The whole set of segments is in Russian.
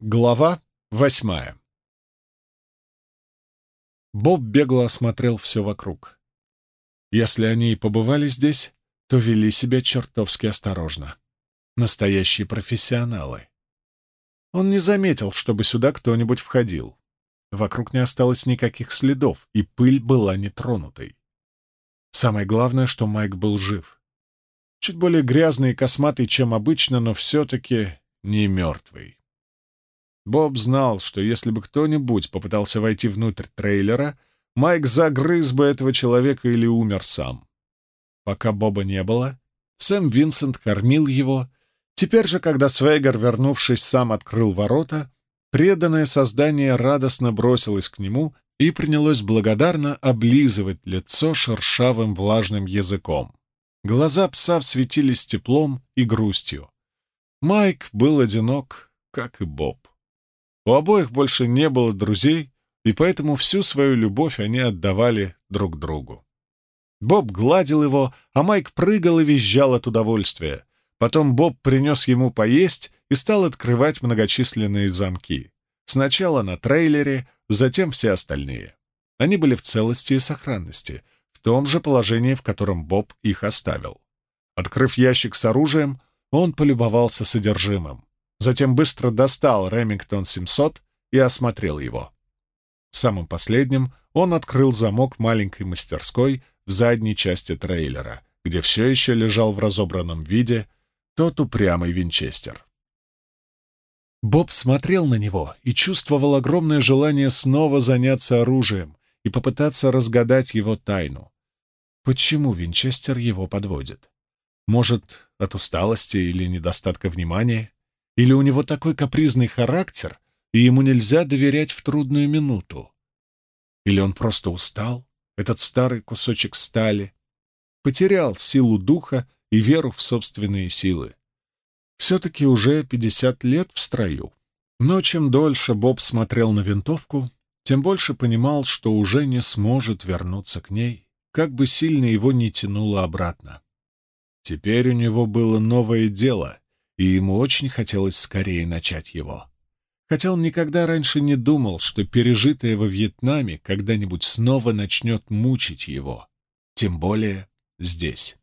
Глава восьмая Боб бегло осмотрел все вокруг. Если они и побывали здесь, то вели себя чертовски осторожно. Настоящие профессионалы. Он не заметил, чтобы сюда кто-нибудь входил. Вокруг не осталось никаких следов, и пыль была нетронутой. Самое главное, что Майк был жив. Чуть более грязный и косматый, чем обычно, но все-таки не мертвый. Боб знал, что если бы кто-нибудь попытался войти внутрь трейлера, Майк загрыз бы этого человека или умер сам. Пока Боба не было, Сэм Винсент кормил его. Теперь же, когда Свегер, вернувшись, сам открыл ворота, преданное создание радостно бросилось к нему и принялось благодарно облизывать лицо шершавым влажным языком. Глаза пса светились теплом и грустью. Майк был одинок, как и Боб. У обоих больше не было друзей, и поэтому всю свою любовь они отдавали друг другу. Боб гладил его, а Майк прыгал и визжал от удовольствия. Потом Боб принес ему поесть и стал открывать многочисленные замки. Сначала на трейлере, затем все остальные. Они были в целости и сохранности, в том же положении, в котором Боб их оставил. Открыв ящик с оружием, он полюбовался содержимым. Затем быстро достал Ремингтон 700 и осмотрел его. Самым последним он открыл замок маленькой мастерской в задней части трейлера, где все еще лежал в разобранном виде тот упрямый винчестер. Боб смотрел на него и чувствовал огромное желание снова заняться оружием и попытаться разгадать его тайну. Почему винчестер его подводит? Может, от усталости или недостатка внимания? Или у него такой капризный характер, и ему нельзя доверять в трудную минуту? Или он просто устал, этот старый кусочек стали, потерял силу духа и веру в собственные силы? Все-таки уже пятьдесят лет в строю. Но чем дольше Боб смотрел на винтовку, тем больше понимал, что уже не сможет вернуться к ней, как бы сильно его не тянуло обратно. Теперь у него было новое дело, и ему очень хотелось скорее начать его. Хотя он никогда раньше не думал, что пережитое во Вьетнаме когда-нибудь снова начнет мучить его, тем более здесь.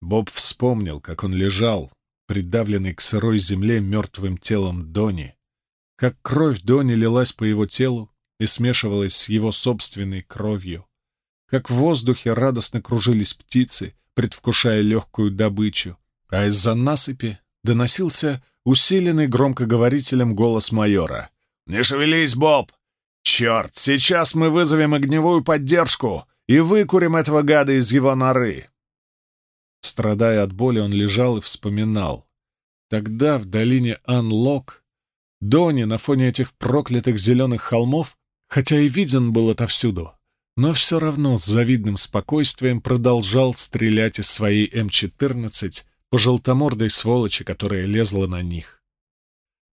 Боб вспомнил, как он лежал, придавленный к сырой земле мертвым телом Дони, как кровь Дони лилась по его телу и смешивалась с его собственной кровью, как в воздухе радостно кружились птицы, предвкушая легкую добычу, а из-за насыпи доносился усиленный громкоговорителем голос майора. «Не шевелись, Боб! Черт, сейчас мы вызовем огневую поддержку и выкурим этого гада из его норы!» Страдая от боли, он лежал и вспоминал. Тогда в долине Анлок Дони на фоне этих проклятых зеленых холмов, хотя и виден был отовсюду, но все равно с завидным спокойствием продолжал стрелять из своей М-14 по желтомордой сволочи, которая лезла на них.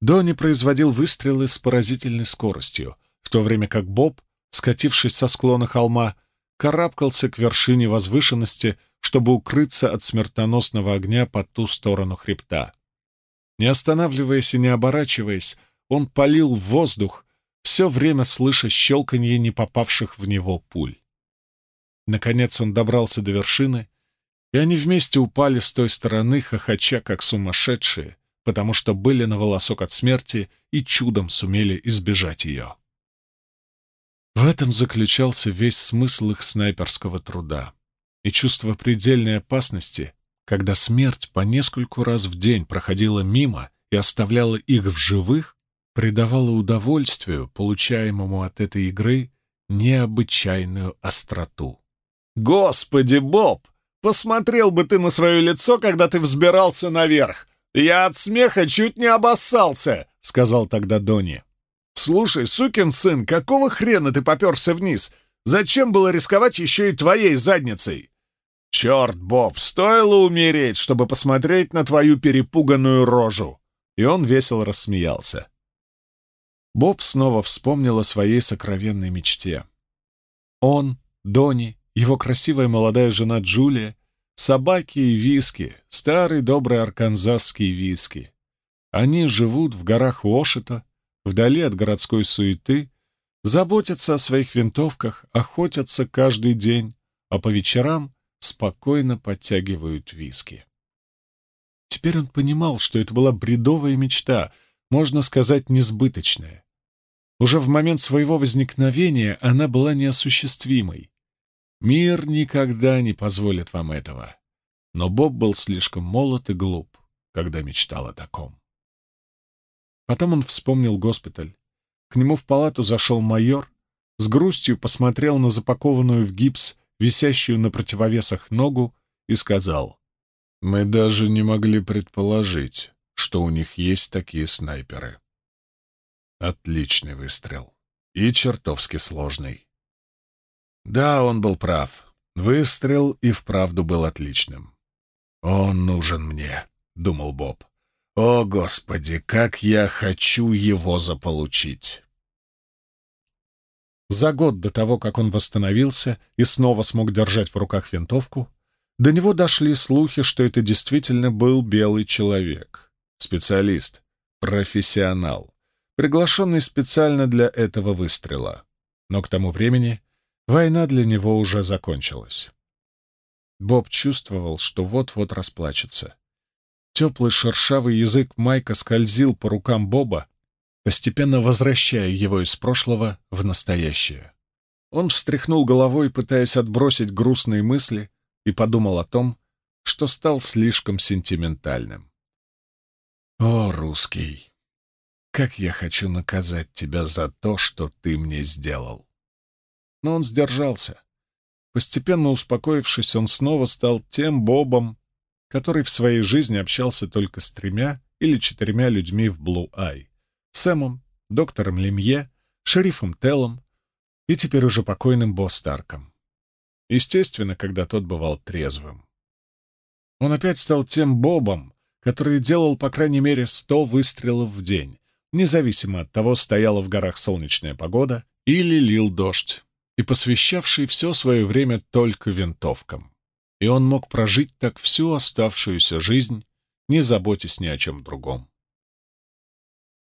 Дони производил выстрелы с поразительной скоростью, в то время как Боб, скатившись со склона холма, карабкался к вершине возвышенности, чтобы укрыться от смертоносного огня по ту сторону хребта. Не останавливаясь и не оборачиваясь, он палил в воздух, все время слыша щелканье не попавших в него пуль. Наконец он добрался до вершины и они вместе упали с той стороны, хохоча как сумасшедшие, потому что были на волосок от смерти и чудом сумели избежать ее. В этом заключался весь смысл их снайперского труда и чувство предельной опасности, когда смерть по нескольку раз в день проходила мимо и оставляла их в живых, придавало удовольствию, получаемому от этой игры, необычайную остроту. «Господи, Боб!» Посмотрел бы ты на свое лицо, когда ты взбирался наверх. Я от смеха чуть не обоссался, — сказал тогда Дони. Слушай, сукин сын, какого хрена ты поперся вниз? Зачем было рисковать еще и твоей задницей? Черт, Боб, стоило умереть, чтобы посмотреть на твою перепуганную рожу. И он весело рассмеялся. Боб снова вспомнил о своей сокровенной мечте. Он, Дони его красивая молодая жена Джулия, собаки и виски, старый добрый арканзасский виски. Они живут в горах Уошета, вдали от городской суеты, заботятся о своих винтовках, охотятся каждый день, а по вечерам спокойно подтягивают виски. Теперь он понимал, что это была бредовая мечта, можно сказать, несбыточная. Уже в момент своего возникновения она была неосуществимой. Мир никогда не позволит вам этого. Но Боб был слишком молод и глуп, когда мечтал о таком. Потом он вспомнил госпиталь. К нему в палату зашел майор, с грустью посмотрел на запакованную в гипс, висящую на противовесах ногу, и сказал, «Мы даже не могли предположить, что у них есть такие снайперы». Отличный выстрел. И чертовски сложный. Да, он был прав. Выстрел и вправду был отличным. «Он нужен мне», — думал Боб. «О, Господи, как я хочу его заполучить!» За год до того, как он восстановился и снова смог держать в руках винтовку, до него дошли слухи, что это действительно был белый человек, специалист, профессионал приглашенный специально для этого выстрела. Но к тому времени война для него уже закончилась. Боб чувствовал, что вот-вот расплачется. Теплый шершавый язык Майка скользил по рукам Боба, постепенно возвращая его из прошлого в настоящее. Он встряхнул головой, пытаясь отбросить грустные мысли, и подумал о том, что стал слишком сентиментальным. «О, русский! Как я хочу наказать тебя за то, что ты мне сделал!» Но он сдержался. Постепенно успокоившись, он снова стал тем Бобом, который в своей жизни общался только с тремя или четырьмя людьми в Блу-Ай. Сэмом, доктором Лемье, шерифом Теллом и теперь уже покойным Бо Старком. Естественно, когда тот бывал трезвым. Он опять стал тем Бобом, который делал, по крайней мере, сто выстрелов в день, независимо от того, стояла в горах солнечная погода или лил дождь, и посвящавший все свое время только винтовкам. И он мог прожить так всю оставшуюся жизнь, не заботясь ни о чем другом.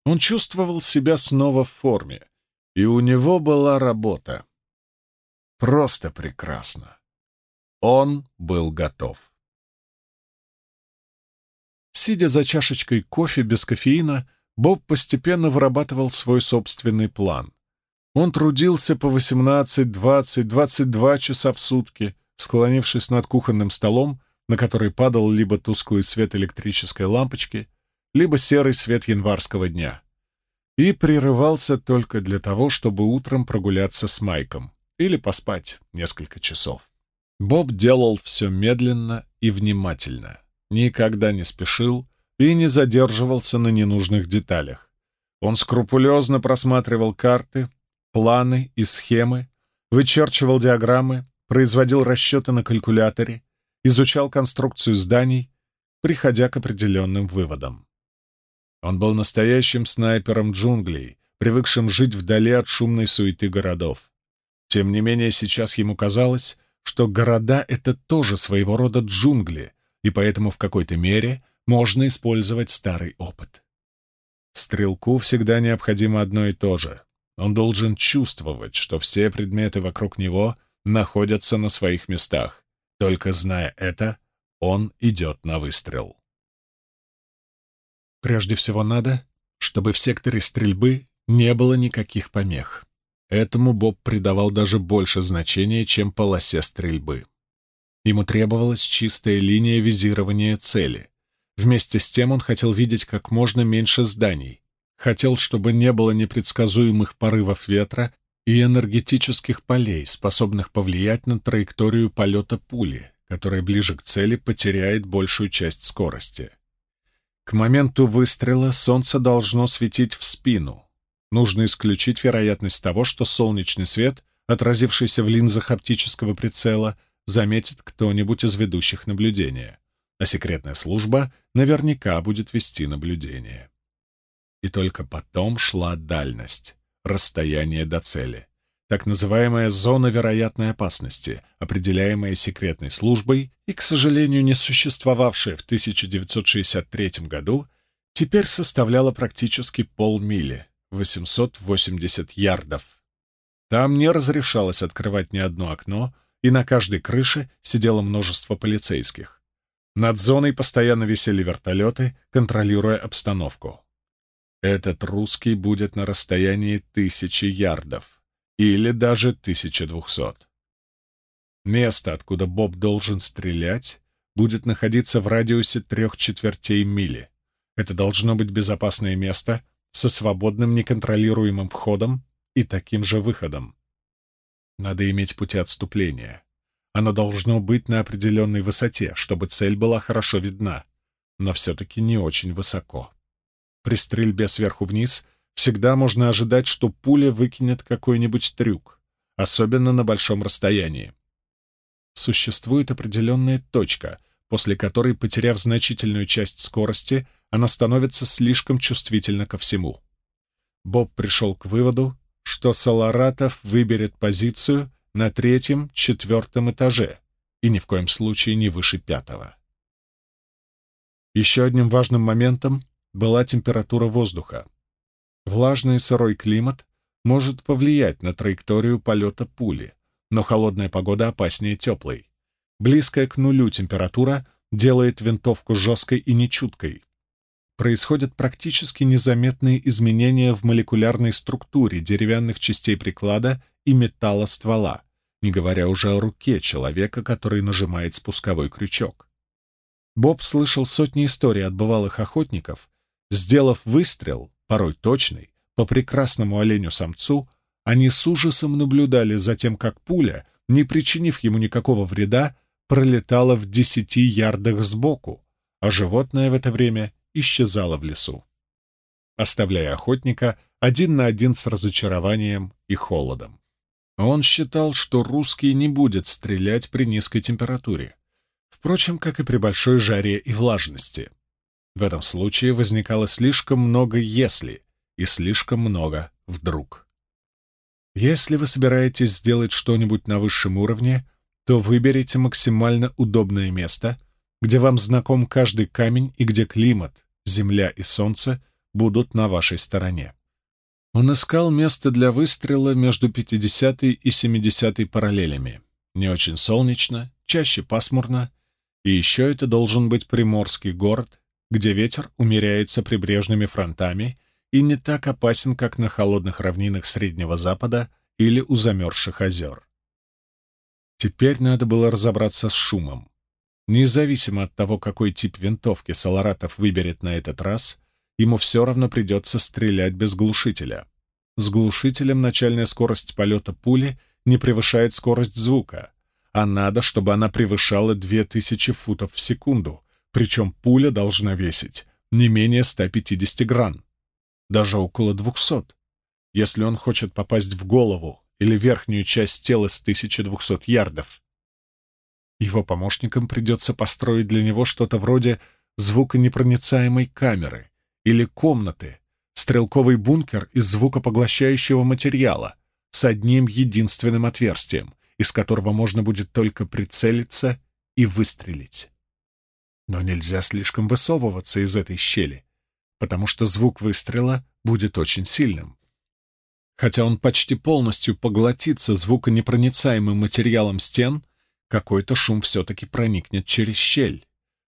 Он чувствовал себя снова в форме, и у него была работа. Просто прекрасно. Он был готов. Сидя за чашечкой кофе без кофеина, Боб постепенно вырабатывал свой собственный план. Он трудился по 18, 20, 22 часа в сутки, склонившись над кухонным столом, на который падал либо тусклый свет электрической лампочки, либо серый свет январского дня. И прерывался только для того, чтобы утром прогуляться с Майком или поспать несколько часов. Боб делал все медленно и внимательно, никогда не спешил, и не задерживался на ненужных деталях. Он скрупулезно просматривал карты, планы и схемы, вычерчивал диаграммы, производил расчеты на калькуляторе, изучал конструкцию зданий, приходя к определенным выводам. Он был настоящим снайпером джунглей, привыкшим жить вдали от шумной суеты городов. Тем не менее, сейчас ему казалось, что города — это тоже своего рода джунгли, и поэтому в какой-то мере можно использовать старый опыт. Стрелку всегда необходимо одно и то же. Он должен чувствовать, что все предметы вокруг него находятся на своих местах. Только зная это, он идет на выстрел. Прежде всего надо, чтобы в секторе стрельбы не было никаких помех. Этому Боб придавал даже больше значения, чем полосе стрельбы. Ему требовалась чистая линия визирования цели. Вместе с тем он хотел видеть как можно меньше зданий. Хотел, чтобы не было непредсказуемых порывов ветра и энергетических полей, способных повлиять на траекторию полета пули, которая ближе к цели потеряет большую часть скорости. К моменту выстрела солнце должно светить в спину. Нужно исключить вероятность того, что солнечный свет, отразившийся в линзах оптического прицела, заметит кто-нибудь из ведущих наблюдения а секретная служба наверняка будет вести наблюдение. И только потом шла дальность, расстояние до цели, так называемая зона вероятной опасности, определяемая секретной службой и, к сожалению, не существовавшая в 1963 году теперь составляла практически полмили, 880 ярдов. Там не разрешалось открывать ни одно окно, и на каждой крыше сидело множество полицейских. Над зоной постоянно висели вертолеты, контролируя обстановку. Этот русский будет на расстоянии тысячи ярдов или даже 1200. Место, откуда Боб должен стрелять, будет находиться в радиусе трех четвертей мили. Это должно быть безопасное место со свободным неконтролируемым входом и таким же выходом. Надо иметь пути отступления. Оно должно быть на определенной высоте, чтобы цель была хорошо видна, но все-таки не очень высоко. При стрельбе сверху вниз всегда можно ожидать, что пуля выкинет какой-нибудь трюк, особенно на большом расстоянии. Существует определенная точка, после которой, потеряв значительную часть скорости, она становится слишком чувствительна ко всему. Боб пришел к выводу, что Саларатов выберет позицию на третьем-четвертом этаже и ни в коем случае не выше пятого. Еще одним важным моментом была температура воздуха. Влажный сырой климат может повлиять на траекторию полета пули, но холодная погода опаснее теплой. Близкая к нулю температура делает винтовку жесткой и нечуткой. Происходят практически незаметные изменения в молекулярной структуре деревянных частей приклада и металла ствола, не говоря уже о руке человека, который нажимает спусковой крючок. Боб слышал сотни историй от бывалых охотников. Сделав выстрел, порой точный, по прекрасному оленю-самцу, они с ужасом наблюдали за тем, как пуля, не причинив ему никакого вреда, пролетала в десяти ярдах сбоку, а животное в это время исчезало в лесу, оставляя охотника один на один с разочарованием и холодом. Он считал, что русский не будет стрелять при низкой температуре, впрочем, как и при большой жаре и влажности. В этом случае возникало слишком много «если» и слишком много «вдруг». Если вы собираетесь сделать что-нибудь на высшем уровне, то выберите максимально удобное место, где вам знаком каждый камень и где климат, земля и солнце будут на вашей стороне. Он искал место для выстрела между 50 и 70 параллелями. Не очень солнечно, чаще пасмурно, и еще это должен быть приморский город, где ветер умеряется прибрежными фронтами и не так опасен, как на холодных равнинах Среднего Запада или у замерзших озер. Теперь надо было разобраться с шумом. Независимо от того, какой тип винтовки Саларатов выберет на этот раз, ему все равно придется стрелять без глушителя. С глушителем начальная скорость полета пули не превышает скорость звука, а надо, чтобы она превышала 2000 футов в секунду, причем пуля должна весить не менее 150 гран, даже около 200. Если он хочет попасть в голову или верхнюю часть тела с 1200 ярдов, его помощникам придется построить для него что-то вроде звуконепроницаемой камеры, или комнаты, стрелковый бункер из звукопоглощающего материала с одним единственным отверстием, из которого можно будет только прицелиться и выстрелить. Но нельзя слишком высовываться из этой щели, потому что звук выстрела будет очень сильным. Хотя он почти полностью поглотится звуконепроницаемым материалом стен, какой-то шум все-таки проникнет через щель.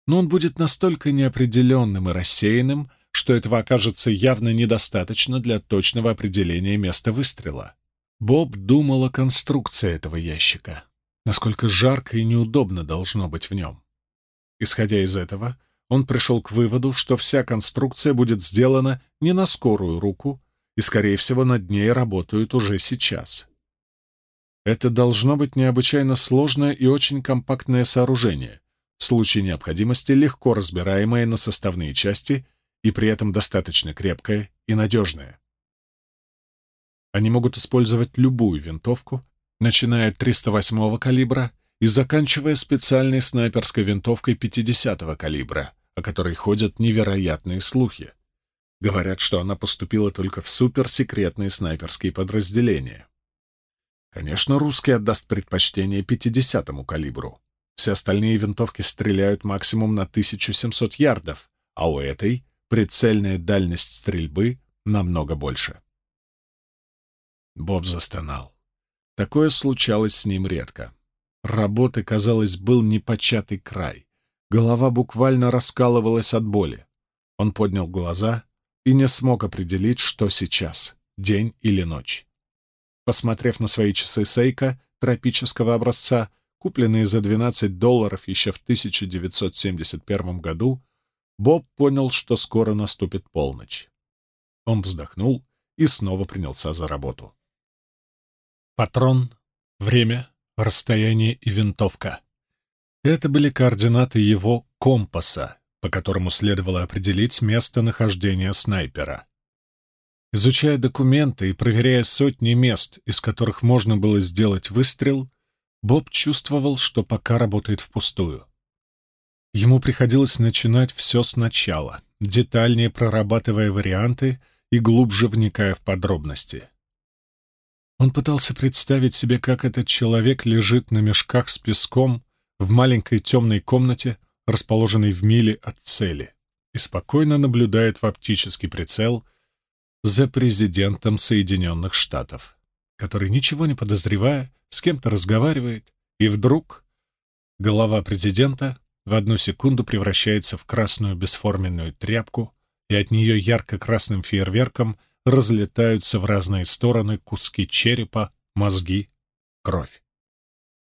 Но он будет настолько неопределенным и рассеянным, что этого окажется явно недостаточно для точного определения места выстрела. Боб думал о конструкции этого ящика, насколько жарко и неудобно должно быть в нем. Исходя из этого, он пришел к выводу, что вся конструкция будет сделана не на скорую руку, и, скорее всего, над ней работают уже сейчас. Это должно быть необычайно сложное и очень компактное сооружение, в случае необходимости легко разбираемое на составные части и при этом достаточно крепкая и надежная. Они могут использовать любую винтовку, начиная от 308 калибра и заканчивая специальной снайперской винтовкой 50 калибра, о которой ходят невероятные слухи. Говорят, что она поступила только в суперсекретные снайперские подразделения. Конечно, русский отдаст предпочтение 50 калибру. Все остальные винтовки стреляют максимум на 1700 ярдов, а у этой прицельная дальность стрельбы намного больше. Боб застонал. Такое случалось с ним редко. Работы, казалось, был непочатый край. Голова буквально раскалывалась от боли. Он поднял глаза и не смог определить, что сейчас — день или ночь. Посмотрев на свои часы Сейка тропического образца, купленные за 12 долларов еще в 1971 году, Боб понял, что скоро наступит полночь. Он вздохнул и снова принялся за работу. Патрон, время, расстояние и винтовка. Это были координаты его компаса, по которому следовало определить местонахождение снайпера. Изучая документы и проверяя сотни мест, из которых можно было сделать выстрел, Боб чувствовал, что пока работает впустую. Ему приходилось начинать все сначала, детальнее прорабатывая варианты и глубже вникая в подробности. Он пытался представить себе, как этот человек лежит на мешках с песком в маленькой темной комнате, расположенной в миле от цели, и спокойно наблюдает в оптический прицел за президентом Соединенных Штатов, который, ничего не подозревая, с кем-то разговаривает, и вдруг голова президента в одну секунду превращается в красную бесформенную тряпку, и от нее ярко-красным фейерверком — разлетаются в разные стороны куски черепа, мозги, кровь.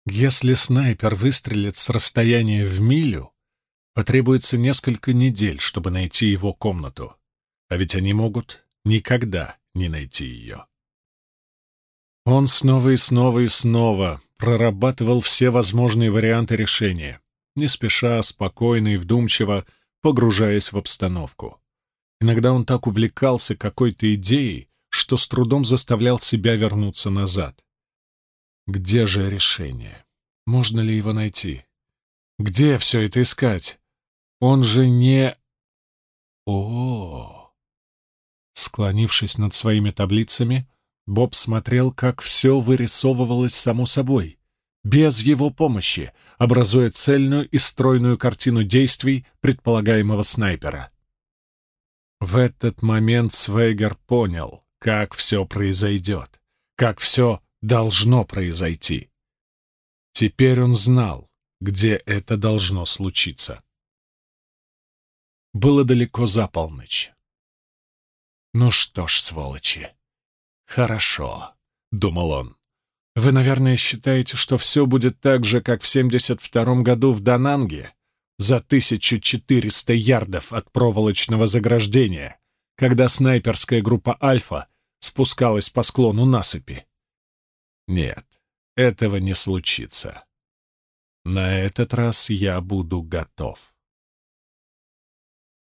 Если снайпер выстрелит с расстояния в милю, потребуется несколько недель, чтобы найти его комнату, а ведь они могут никогда не найти ее. Он снова и снова и снова прорабатывал все возможные варианты решения, не спеша, спокойно и вдумчиво погружаясь в обстановку. Иногда он так увлекался какой-то идеей, что с трудом заставлял себя вернуться назад. Где же решение? Можно ли его найти? Где все это искать? Он же не... О, -о, -о. Склонившись над своими таблицами, Боб смотрел, как все вырисовывалось само собой, без его помощи, образуя цельную и стройную картину действий предполагаемого снайпера. В этот момент Свейгер понял, как все произойдет, как все должно произойти. Теперь он знал, где это должно случиться. Было далеко за полночь. «Ну что ж, сволочи, хорошо», — думал он. «Вы, наверное, считаете, что все будет так же, как в 72-м году в Дананге, за 1400 ярдов от проволочного заграждения, когда снайперская группа «Альфа» спускалась по склону насыпи. Нет, этого не случится. На этот раз я буду готов.